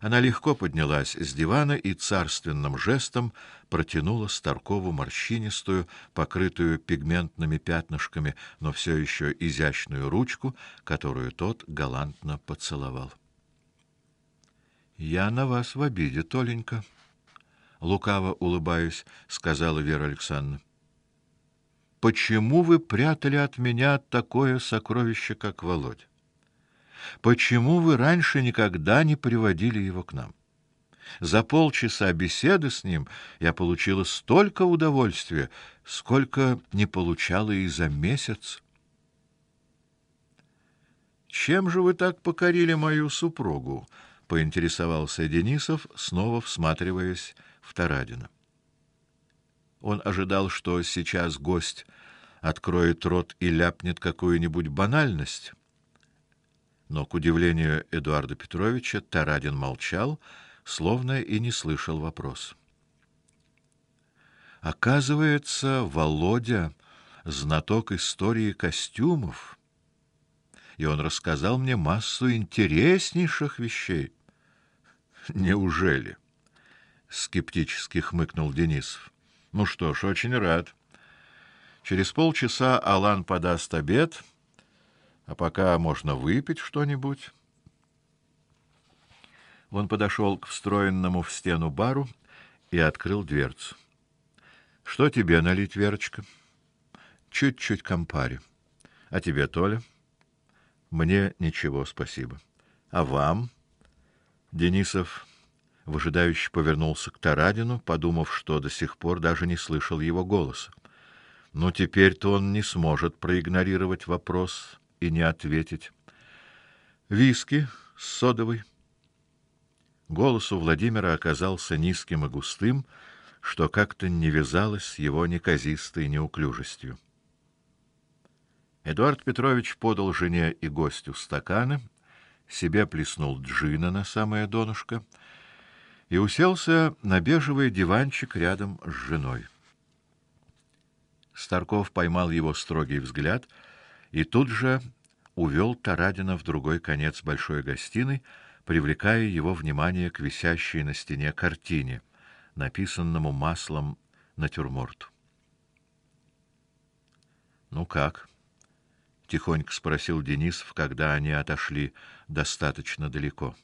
Она легко поднялась с дивана и царственным жестом протянула Старкову морщинистую, покрытую пигментными пятнышками, но все еще изящную ручку, которую тот галантно поцеловал. Я на вас в обиде, Толенька, лукаво улыбаясь, сказала Вера Александровна. Почему вы прятали от меня такое сокровище, как Володя? Почему вы раньше никогда не приводили его к нам? За полчаса беседы с ним я получила столько удовольствия, сколько не получала и за месяц. Чем же вы так покорили мою супругу? поинтересовался Денисов, снова всматриваясь в Тарадина. Он ожидал, что сейчас гость откроет рот и ляпнет какую-нибудь банальность, но к удивлению Эдуарда Петровича Тарадин молчал, словно и не слышал вопрос. Оказывается, Володя знаток истории костюмов, и он рассказал мне массу интереснейших вещей. Неужели? скептически хмыкнул Денисов. Ну что ж, очень рад. Через полчаса Алан подаст обед, а пока можно выпить что-нибудь. Он подошел к встроенному в стену бару и открыл дверцу. Что тебе налить, Верочка? Чуть-чуть компари. А тебе, Толя? Мне ничего, спасибо. А вам? Денисов выжидающе повернулся к Тарадину, подумав, что до сих пор даже не слышал его голоса. Но теперь-то он не сможет проигнорировать вопрос и не ответить. Виски с содовой. Голос у Владимира оказался низким и густым, что как-то не вязалось с его неказистой неуклюжестью. Эдуард Петрович подал жене и гостю стаканы, себе плеснул джина на самое донышко и уселся на бежевый диванчик рядом с женой. Старков поймал его строгий взгляд — и тут же увел Тарадина в другой конец большой гостиной, привлекая его внимание к висящей на стене картине, написанному маслом натюрморту. Ну как? тихонько спросил Денисов, когда они отошли достаточно далеко.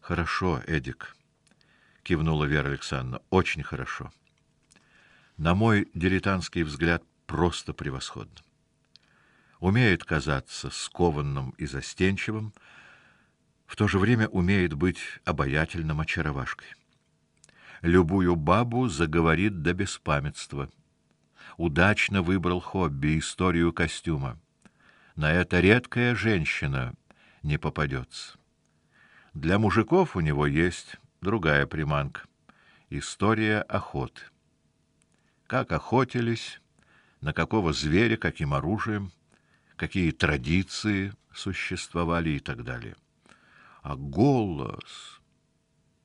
Хорошо, Эдик, кивнула Вера Александровна. Очень хорошо. На мой дилетантский взгляд, просто превосходно умеет казаться скованным и застенчивым, в то же время умеет быть обаятельным очаровашкой. Любую бабу заговорит до беспамятства. Удачно выбрал хобби историю костюма. На это редкая женщина не попадется. Для мужиков у него есть другая приманка история охоты. Как охотились, на какого зверя, каким оружием какие традиции существовали и так далее. А голос...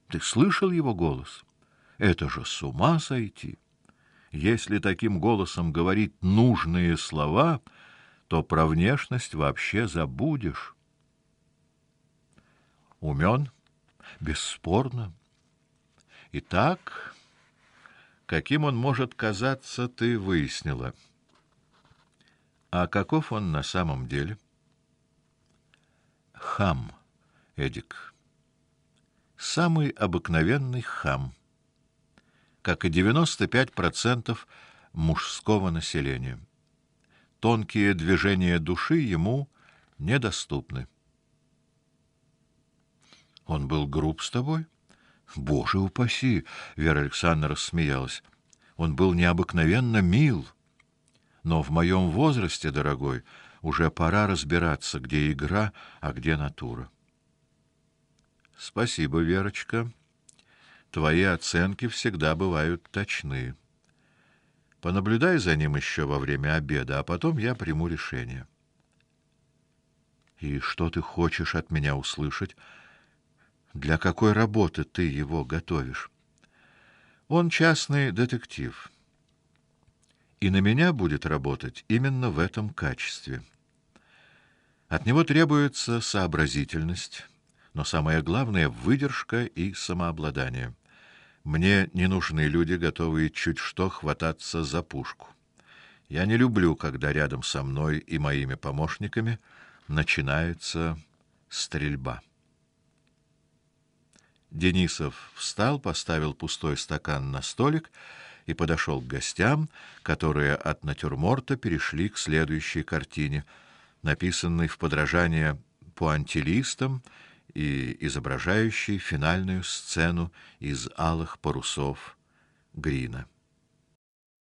Ты слышал его голос? Это же с ума сойти! Если таким голосом говорить нужные слова, то про внешность вообще забудешь. Умен, бесспорно. Итак, каким он может казаться, ты выяснила. А каков он на самом деле? Хам, Эдик. Самый обыкновенный хам. Как и 95% мужского населения. Тонкие движения души ему недоступны. Он был груб с тобой? Боже упаси, Вера Александровна рассмеялась. Он был необыкновенно мил но в моем возрасте, дорогой, уже пора разбираться, где игра, а где натура. Спасибо, Верочка. Твои оценки всегда бывают точны. Понаблюдай за ним еще во время обеда, а потом я приму решение. И что ты хочешь от меня услышать? Для какой работы ты его готовишь? Он частный детектив и на меня будет работать именно в этом качестве. От него требуется сообразительность, но самое главное выдержка и самообладание. Мне не нужны люди, готовые чуть что хвататься за пушку. Я не люблю, когда рядом со мной и моими помощниками начинается стрельба. Денисов встал, поставил пустой стакан на столик и подошел к гостям, которые от натюрморта перешли к следующей картине, написанной в подражание пуантилистам и изображающей финальную сцену из алых парусов Грина.